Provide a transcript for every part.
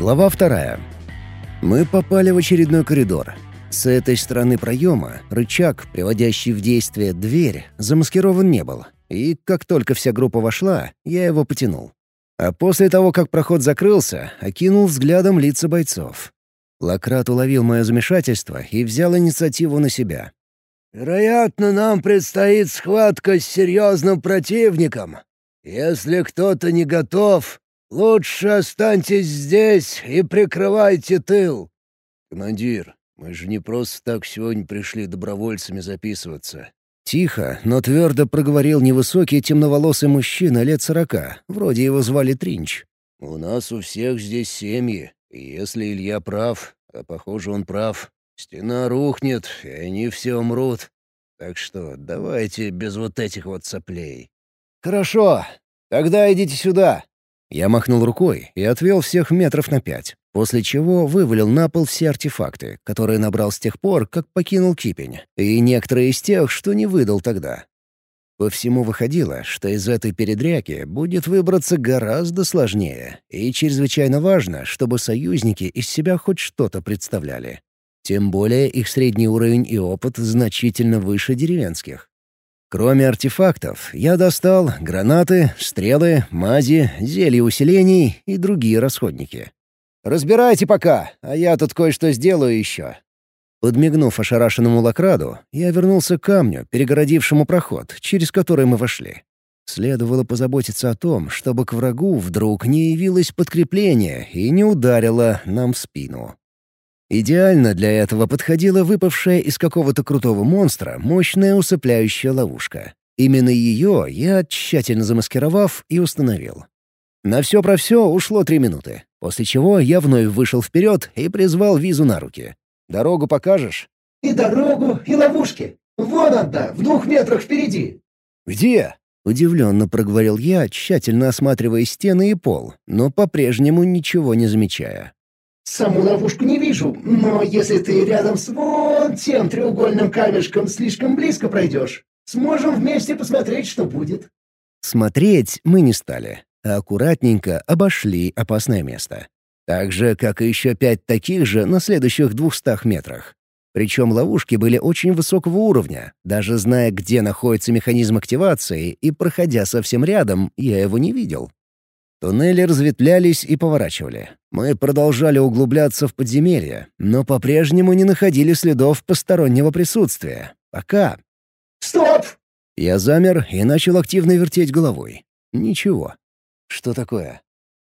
Глава вторая. Мы попали в очередной коридор. С этой стороны проема рычаг, приводящий в действие дверь, замаскирован не был. И как только вся группа вошла, я его потянул. А после того, как проход закрылся, окинул взглядом лица бойцов. Лакрат уловил мое замешательство и взял инициативу на себя. «Вероятно, нам предстоит схватка с серьезным противником. Если кто-то не готов, лучше останьтесь здесь и прикрывайте тыл». «Командир, мы же не просто так сегодня пришли добровольцами записываться». Тихо, но твердо проговорил невысокий темноволосый мужчина лет сорока, вроде его звали Тринч. «У нас у всех здесь семьи, и если Илья прав, а похоже он прав, Стена рухнет, и они все умрут. Так что давайте без вот этих вот соплей». «Хорошо. Тогда идите сюда». Я махнул рукой и отвел всех метров на пять, после чего вывалил на пол все артефакты, которые набрал с тех пор, как покинул Кипень, и некоторые из тех, что не выдал тогда. По всему выходило, что из этой передряги будет выбраться гораздо сложнее, и чрезвычайно важно, чтобы союзники из себя хоть что-то представляли. Тем более их средний уровень и опыт значительно выше деревенских. Кроме артефактов, я достал гранаты, стрелы, мази, зелья усилений и другие расходники. «Разбирайте пока, а я тут кое-что сделаю еще». Подмигнув ошарашенному лакраду, я вернулся к камню, перегородившему проход, через который мы вошли. Следовало позаботиться о том, чтобы к врагу вдруг не явилось подкрепление и не ударило нам в спину. Идеально для этого подходила выпавшая из какого-то крутого монстра мощная усыпляющая ловушка. Именно ее я, тщательно замаскировав, и установил. На все про все ушло три минуты, после чего я вновь вышел вперед и призвал визу на руки. «Дорогу покажешь?» «И дорогу, и ловушки. Вон одна, в двух метрах впереди». «Где?» — удивленно проговорил я, тщательно осматривая стены и пол, но по-прежнему ничего не замечая. Саму ловушку не вижу, но если ты рядом с вон тем треугольным камешком слишком близко пройдешь, сможем вместе посмотреть, что будет». Смотреть мы не стали, а аккуратненько обошли опасное место. Так же, как и еще пять таких же на следующих двухстах метрах. Причем ловушки были очень высокого уровня. Даже зная, где находится механизм активации, и проходя совсем рядом, я его не видел. Туннели разветвлялись и поворачивали. Мы продолжали углубляться в подземелье, но по-прежнему не находили следов постороннего присутствия. Пока. «Стоп!» Я замер и начал активно вертеть головой. Ничего. Что такое?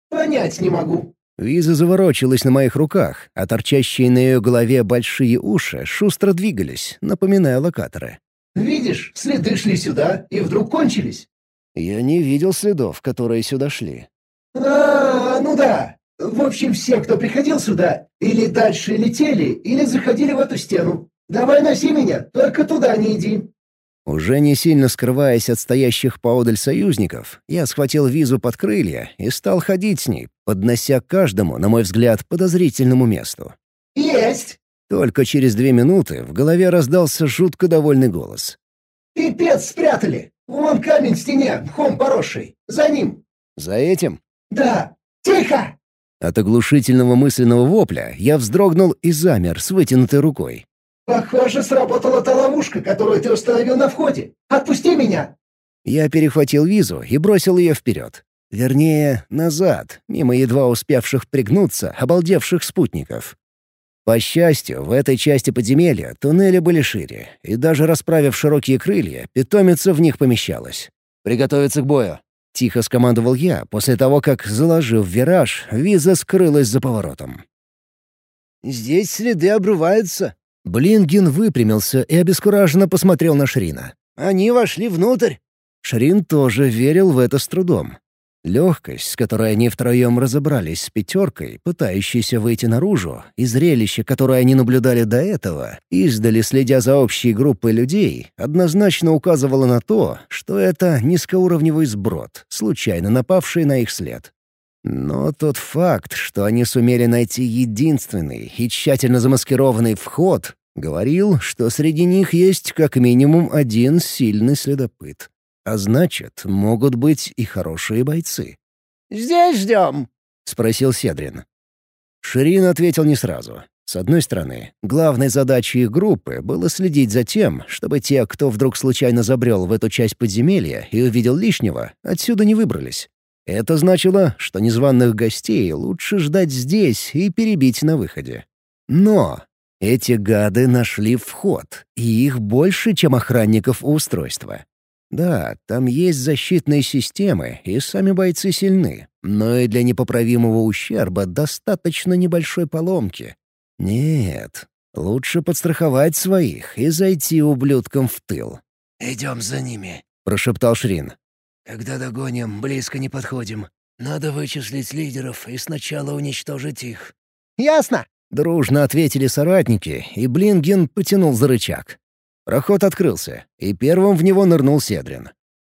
«Понять не могу». Виза заворочилась на моих руках, а торчащие на ее голове большие уши шустро двигались, напоминая локаторы. «Видишь, следы шли сюда и вдруг кончились». Я не видел следов, которые сюда шли. «А, ну да. В общем, все, кто приходил сюда, или дальше летели, или заходили в эту стену. Давай носи меня, только туда не иди». Уже не сильно скрываясь от стоящих поодаль союзников, я схватил визу под крылья и стал ходить с ней, поднося каждому, на мой взгляд, подозрительному месту. «Есть!» Только через две минуты в голове раздался жутко довольный голос. «Пипец спрятали! Вон камень в стене, мхом поросший. За ним!» «За этим?» «Да! Тихо!» От оглушительного мысленного вопля я вздрогнул и замер с вытянутой рукой. «Похоже, сработала та ловушка, которую ты установил на входе. Отпусти меня!» Я перехватил визу и бросил ее вперед. Вернее, назад, мимо едва успевших пригнуться, обалдевших спутников. По счастью, в этой части подземелья туннели были шире, и даже расправив широкие крылья, питомица в них помещалась. «Приготовиться к бою!» — тихо скомандовал я, после того, как, заложив вираж, виза скрылась за поворотом. «Здесь следы обрываются». Блингин выпрямился и обескураженно посмотрел на Шрина. «Они вошли внутрь». Шрин тоже верил в это с трудом. Легкость, с которой они втроем разобрались с пятеркой, пытающейся выйти наружу, и зрелище, которое они наблюдали до этого, издали следя за общей группой людей, однозначно указывало на то, что это низкоуровневый сброд, случайно напавший на их след. Но тот факт, что они сумели найти единственный и тщательно замаскированный вход, говорил, что среди них есть как минимум один сильный следопыт. А значит, могут быть и хорошие бойцы. «Здесь ждем», — спросил Седрин. Ширин ответил не сразу. С одной стороны, главной задачей их группы было следить за тем, чтобы те, кто вдруг случайно забрел в эту часть подземелья и увидел лишнего, отсюда не выбрались. Это значило, что незваных гостей лучше ждать здесь и перебить на выходе. Но эти гады нашли вход, и их больше, чем охранников у устройства. Да, там есть защитные системы, и сами бойцы сильны, но и для непоправимого ущерба достаточно небольшой поломки. Нет, лучше подстраховать своих и зайти ублюдкам в тыл. «Идем за ними», — прошептал Шрин. «Когда догоним, близко не подходим. Надо вычислить лидеров и сначала уничтожить их». «Ясно!» — дружно ответили соратники, и Блинген потянул за рычаг. Проход открылся, и первым в него нырнул Седрин.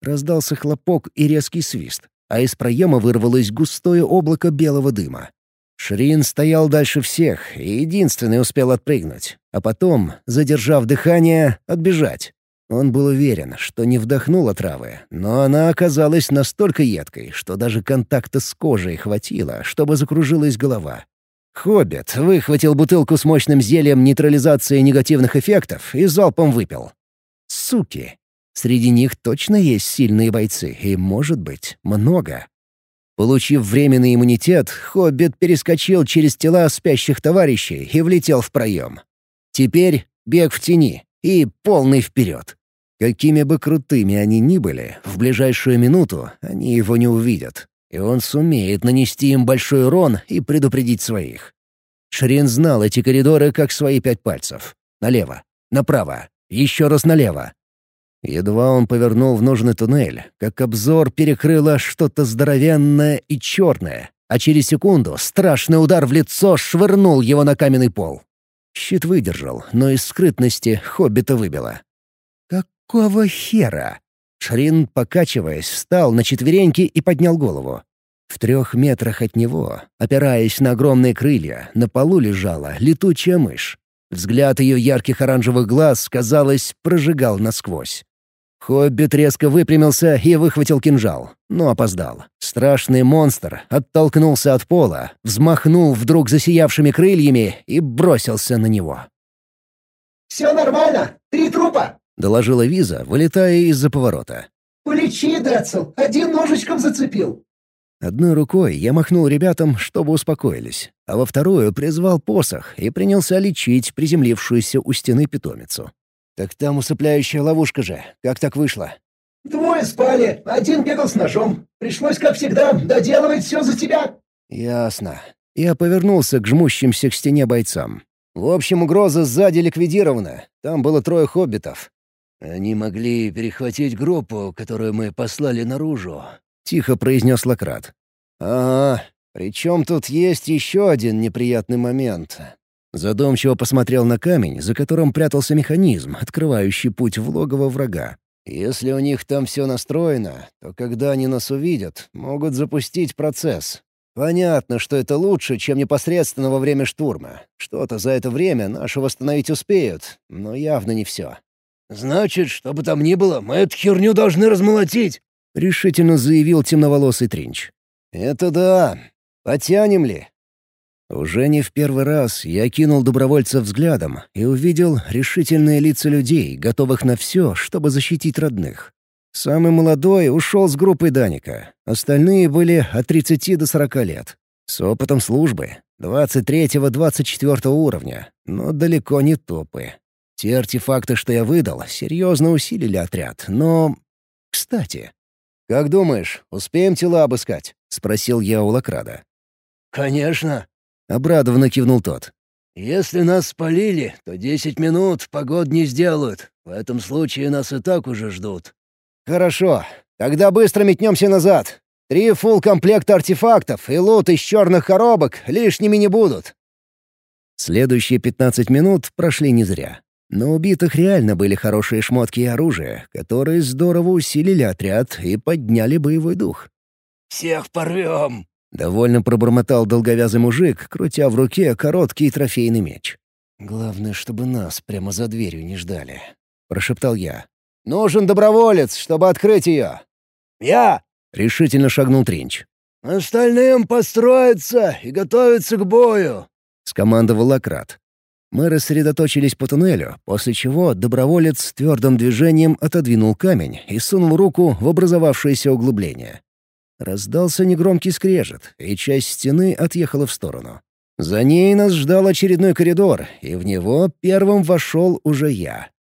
Раздался хлопок и резкий свист, а из проема вырвалось густое облако белого дыма. Шрин стоял дальше всех и единственный успел отпрыгнуть, а потом, задержав дыхание, отбежать. Он был уверен, что не вдохнул отравы, но она оказалась настолько едкой, что даже контакта с кожей хватило, чтобы закружилась голова. Хоббит выхватил бутылку с мощным зельем нейтрализации негативных эффектов и залпом выпил. Суки! Среди них точно есть сильные бойцы, и, может быть, много. Получив временный иммунитет, Хоббит перескочил через тела спящих товарищей и влетел в проем. Теперь бег в тени и полный вперед. Какими бы крутыми они ни были, в ближайшую минуту они его не увидят и он сумеет нанести им большой урон и предупредить своих. Шрин знал эти коридоры как свои пять пальцев. Налево, направо, еще раз налево. Едва он повернул в нужный туннель, как обзор перекрыло что-то здоровенное и черное, а через секунду страшный удар в лицо швырнул его на каменный пол. Щит выдержал, но из скрытности хоббита выбило. «Какого хера?» Шрин, покачиваясь, встал на четвереньки и поднял голову. В трех метрах от него, опираясь на огромные крылья, на полу лежала летучая мышь. Взгляд ее ярких оранжевых глаз, казалось, прожигал насквозь. Хоббит резко выпрямился и выхватил кинжал, но опоздал. Страшный монстр оттолкнулся от пола, взмахнул вдруг засиявшими крыльями и бросился на него. «Все нормально! Три трупа!» Доложила Виза, вылетая из-за поворота. «Полечи, Децл, один ножичком зацепил». Одной рукой я махнул ребятам, чтобы успокоились, а во вторую призвал посох и принялся лечить приземлившуюся у стены питомицу. «Так там усыпляющая ловушка же. Как так вышло?» «Двое спали, один бегал с ножом. Пришлось, как всегда, доделывать все за тебя». «Ясно». Я повернулся к жмущимся к стене бойцам. В общем, угроза сзади ликвидирована. Там было трое хоббитов. «Они могли перехватить группу, которую мы послали наружу», — тихо произнес Лакрат. «Ага, причем тут есть еще один неприятный момент». Задумчиво посмотрел на камень, за которым прятался механизм, открывающий путь в логово врага. «Если у них там все настроено, то когда они нас увидят, могут запустить процесс. Понятно, что это лучше, чем непосредственно во время штурма. Что-то за это время наши восстановить успеют, но явно не все. «Значит, что бы там ни было, мы эту херню должны размолотить!» — решительно заявил темноволосый Тринч. «Это да. Потянем ли?» Уже не в первый раз я кинул добровольца взглядом и увидел решительные лица людей, готовых на все, чтобы защитить родных. Самый молодой ушел с группой Даника, остальные были от 30 до 40 лет. С опытом службы, 23-24 уровня, но далеко не топы. Те артефакты, что я выдал, серьезно усилили отряд, но... Кстати, как думаешь, успеем тела обыскать? — спросил я у Лакрада. «Конечно!» — обрадованно кивнул тот. «Если нас спалили, то десять минут погод не сделают. В этом случае нас и так уже ждут». «Хорошо. Тогда быстро метнемся назад. Три фулл комплекта артефактов и лут из черных коробок лишними не будут». Следующие пятнадцать минут прошли не зря. На убитых реально были хорошие шмотки и оружие, которые здорово усилили отряд и подняли боевой дух. «Всех порвем!» — довольно пробормотал долговязый мужик, крутя в руке короткий трофейный меч. «Главное, чтобы нас прямо за дверью не ждали», — прошептал я. «Нужен доброволец, чтобы открыть ее!» «Я!» — решительно шагнул Тринч. «Остальным построиться и готовиться к бою!» — скомандовал Лакрат. Мы рассредоточились по туннелю, после чего доброволец твердым движением отодвинул камень и сунул руку в образовавшееся углубление. Раздался негромкий скрежет, и часть стены отъехала в сторону. За ней нас ждал очередной коридор, и в него первым вошел уже я.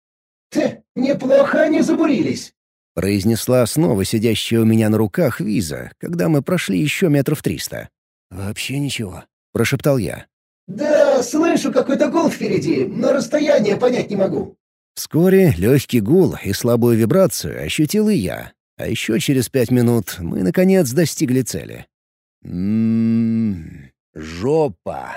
«Ты, неплохо они забурились!» — произнесла снова сидящая у меня на руках Виза, когда мы прошли еще метров триста. «Вообще ничего», — прошептал я. «Да, слышу какой-то гул впереди, но расстояние понять не могу». Вскоре легкий гул и слабую вибрацию ощутил и я. А еще через пять минут мы, наконец, достигли цели. «М-м-м, жопа!»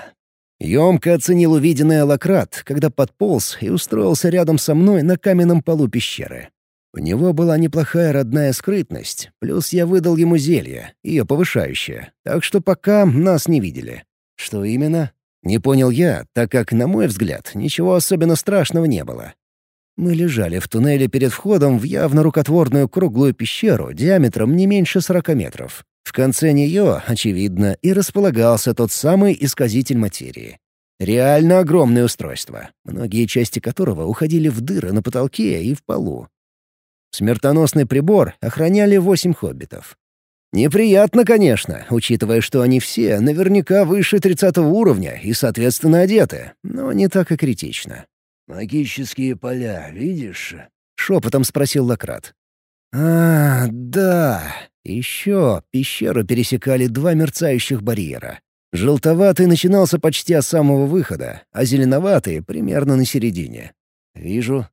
Емко оценил увиденный Лакрат, когда подполз и устроился рядом со мной на каменном полу пещеры. У него была неплохая родная скрытность, плюс я выдал ему зелье, ее повышающее, так что пока нас не видели. Что именно? Не понял я, так как, на мой взгляд, ничего особенно страшного не было. Мы лежали в туннеле перед входом в явно рукотворную круглую пещеру диаметром не меньше сорока метров. В конце нее, очевидно, и располагался тот самый исказитель материи. Реально огромное устройство, многие части которого уходили в дыры на потолке и в полу. Смертоносный прибор охраняли восемь хоббитов. Неприятно, конечно, учитывая, что они все наверняка выше 30 уровня и, соответственно, одеты, но не так и критично. «Магические поля, видишь?» — шепотом спросил Лакрат. «А, да. Еще пещеру пересекали два мерцающих барьера. Желтоватый начинался почти от самого выхода, а зеленоватый — примерно на середине. Вижу.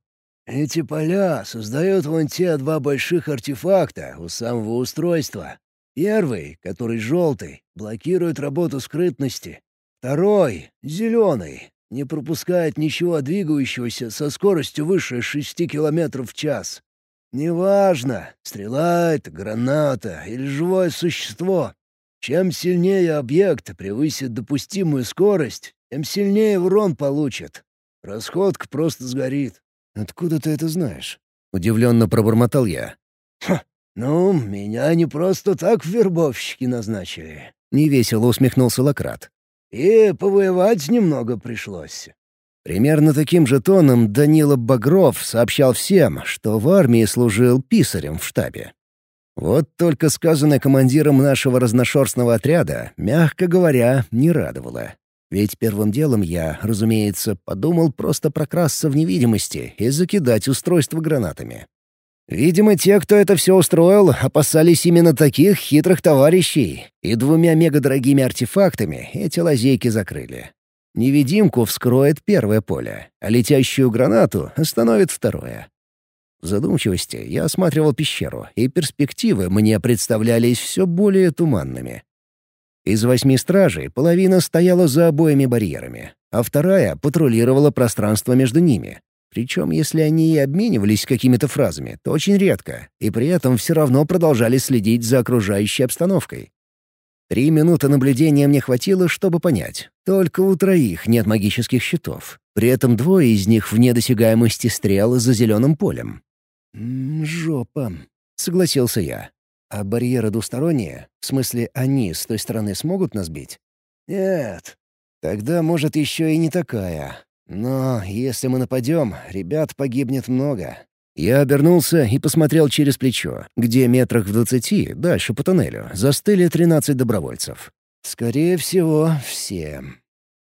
Эти поля создают вон те два больших артефакта у самого устройства. Первый, который желтый, блокирует работу скрытности. Второй, зеленый, не пропускает ничего двигающегося со скоростью выше шести километров в час. Неважно, стрела это, граната или живое существо. Чем сильнее объект превысит допустимую скорость, тем сильнее урон получит. Расходка просто сгорит. «Откуда ты это знаешь?» — удивленно пробормотал я. «Ха, «Ну, меня не просто так в вербовщики назначили», — невесело усмехнулся Лакрат. «И повоевать немного пришлось». Примерно таким же тоном Данила Багров сообщал всем, что в армии служил писарем в штабе. Вот только сказанное командиром нашего разношерстного отряда, мягко говоря, не радовало. Ведь первым делом я, разумеется, подумал просто прокрасться в невидимости и закидать устройство гранатами. Видимо, те, кто это все устроил, опасались именно таких хитрых товарищей, и двумя мегадорогими артефактами эти лазейки закрыли. Невидимку вскроет первое поле, а летящую гранату остановит второе. В задумчивости я осматривал пещеру, и перспективы мне представлялись все более туманными. Из восьми стражей половина стояла за обоими барьерами, а вторая патрулировала пространство между ними, причем, если они и обменивались какими-то фразами, то очень редко, и при этом все равно продолжали следить за окружающей обстановкой. Три минуты наблюдения мне хватило, чтобы понять. Только у троих нет магических щитов. При этом двое из них вне досягаемости стрел за зеленым полем. «М -м, «Жопа», — согласился я. «А барьеры двусторонние? В смысле, они с той стороны смогут нас бить?» «Нет». «Тогда, может, еще и не такая. Но если мы нападем, ребят погибнет много. Я обернулся и посмотрел через плечо, где метрах в двадцати, дальше по туннелю, застыли тринадцать добровольцев. Скорее всего, все.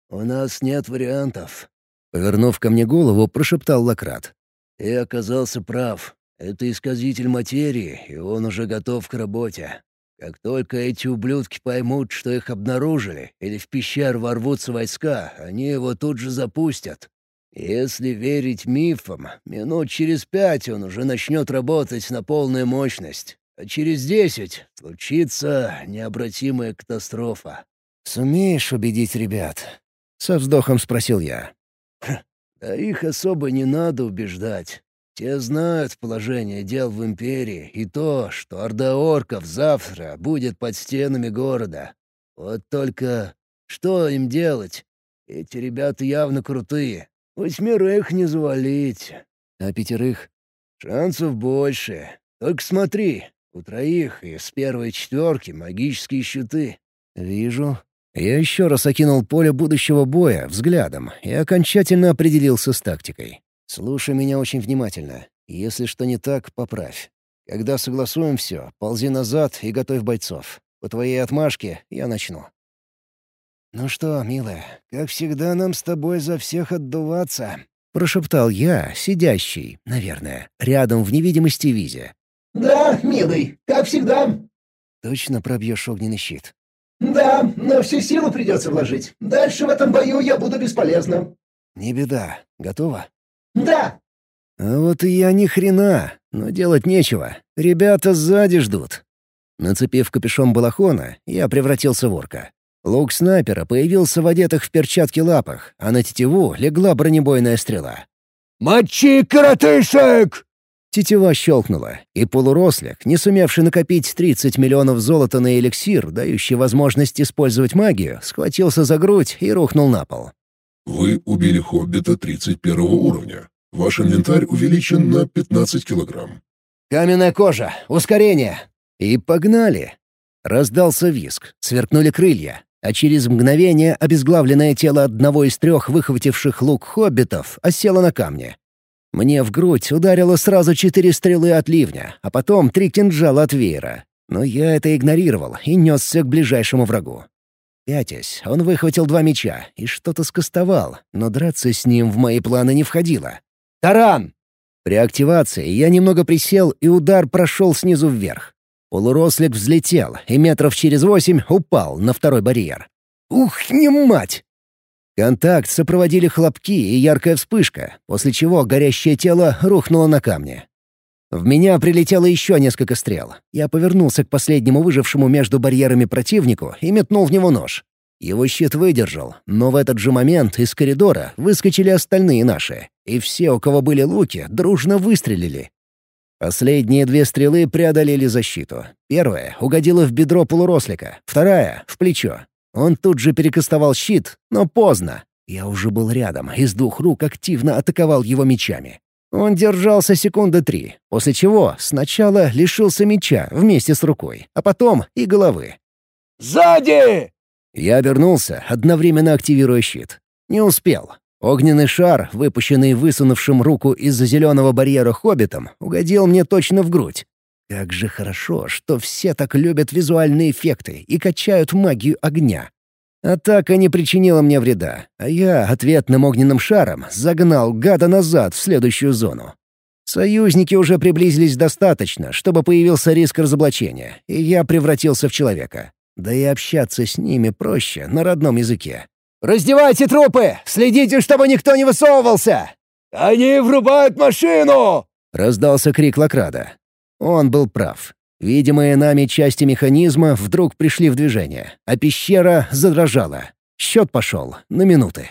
«У нас нет вариантов», — повернув ко мне голову, прошептал Лакрат. «Ты оказался прав. Это исказитель материи, и он уже готов к работе. Как только эти ублюдки поймут, что их обнаружили, или в пещеру ворвутся войска, они его тут же запустят. Если верить мифам, минут через пять он уже начнет работать на полную мощность, а через десять случится необратимая катастрофа. «Сумеешь убедить ребят?» — со вздохом спросил я. «Да их особо не надо убеждать. Те знают положение дел в Империи и то, что Орда Орков завтра будет под стенами города. Вот только что им делать? Эти ребята явно крутые. Восьмерых не завалить. А пятерых? Шансов больше. Только смотри, У троих из первой четверки магические щиты». «Вижу». Я еще раз окинул поле будущего боя взглядом и окончательно определился с тактикой. «Слушай меня очень внимательно. Если что не так, поправь. Когда согласуем все, ползи назад и готовь бойцов. По твоей отмашке я начну». «Ну что, милая, как всегда нам с тобой за всех отдуваться», — прошептал я, сидящий, наверное, рядом в невидимости Визе. «Да, милый, как всегда». «Точно пробьешь огненный щит?» «Да, но всю силу придется вложить. Дальше в этом бою я буду бесполезным». «Не беда. Готова?» «Да». «А вот и я ни хрена, но делать нечего. Ребята сзади ждут». Нацепив капюшон балахона, я превратился в орка. Лук снайпера появился в одетых в перчатки лапах, а на тетиву легла бронебойная стрела. «Мочи коротышек!» Тетива щелкнула, и полурослик, не сумевший накопить 30 миллионов золота на эликсир, дающий возможность использовать магию, схватился за грудь и рухнул на пол. Вы убили хоббита 31 уровня. Ваш инвентарь увеличен на 15 килограмм. «Каменная кожа! Ускорение!» И погнали! Раздался виск, сверкнули крылья, а через мгновение обезглавленное тело одного из трех выхвативших лук хоббитов осело на камне. Мне в грудь ударило сразу четыре стрелы от ливня, а потом три кинжала от веера. Но я это игнорировал и несся к ближайшему врагу. Пятясь, он выхватил два меча и что-то скостовал, но драться с ним в мои планы не входило. «Таран!» При активации я немного присел, и удар прошел снизу вверх. Полурослик взлетел и метров через восемь упал на второй барьер. «Ух, не мать!» Контакт сопроводили хлопки и яркая вспышка, после чего горящее тело рухнуло на камне. В меня прилетело еще несколько стрел. Я повернулся к последнему выжившему между барьерами противнику и метнул в него нож. Его щит выдержал, но в этот же момент из коридора выскочили остальные наши, и все, у кого были луки, дружно выстрелили. Последние две стрелы преодолели защиту. Первая угодила в бедро полурослика, вторая — в плечо. Он тут же перекастовал щит, но поздно. Я уже был рядом и с двух рук активно атаковал его мечами. Он держался секунды три, после чего сначала лишился меча вместе с рукой, а потом и головы. «Сзади!» Я обернулся, одновременно активируя щит. Не успел. Огненный шар, выпущенный высунувшим руку из-за зеленого барьера хоббитом, угодил мне точно в грудь. Как же хорошо, что все так любят визуальные эффекты и качают магию огня. Атака не причинила мне вреда, а я ответным огненным шаром загнал гада назад в следующую зону. Союзники уже приблизились достаточно, чтобы появился риск разоблачения, и я превратился в человека. Да и общаться с ними проще на родном языке. «Раздевайте трупы! Следите, чтобы никто не высовывался!» «Они врубают машину!» — раздался крик Лакрада. Он был прав. Видимые нами части механизма вдруг пришли в движение, а пещера задрожала. Счет пошел на минуты.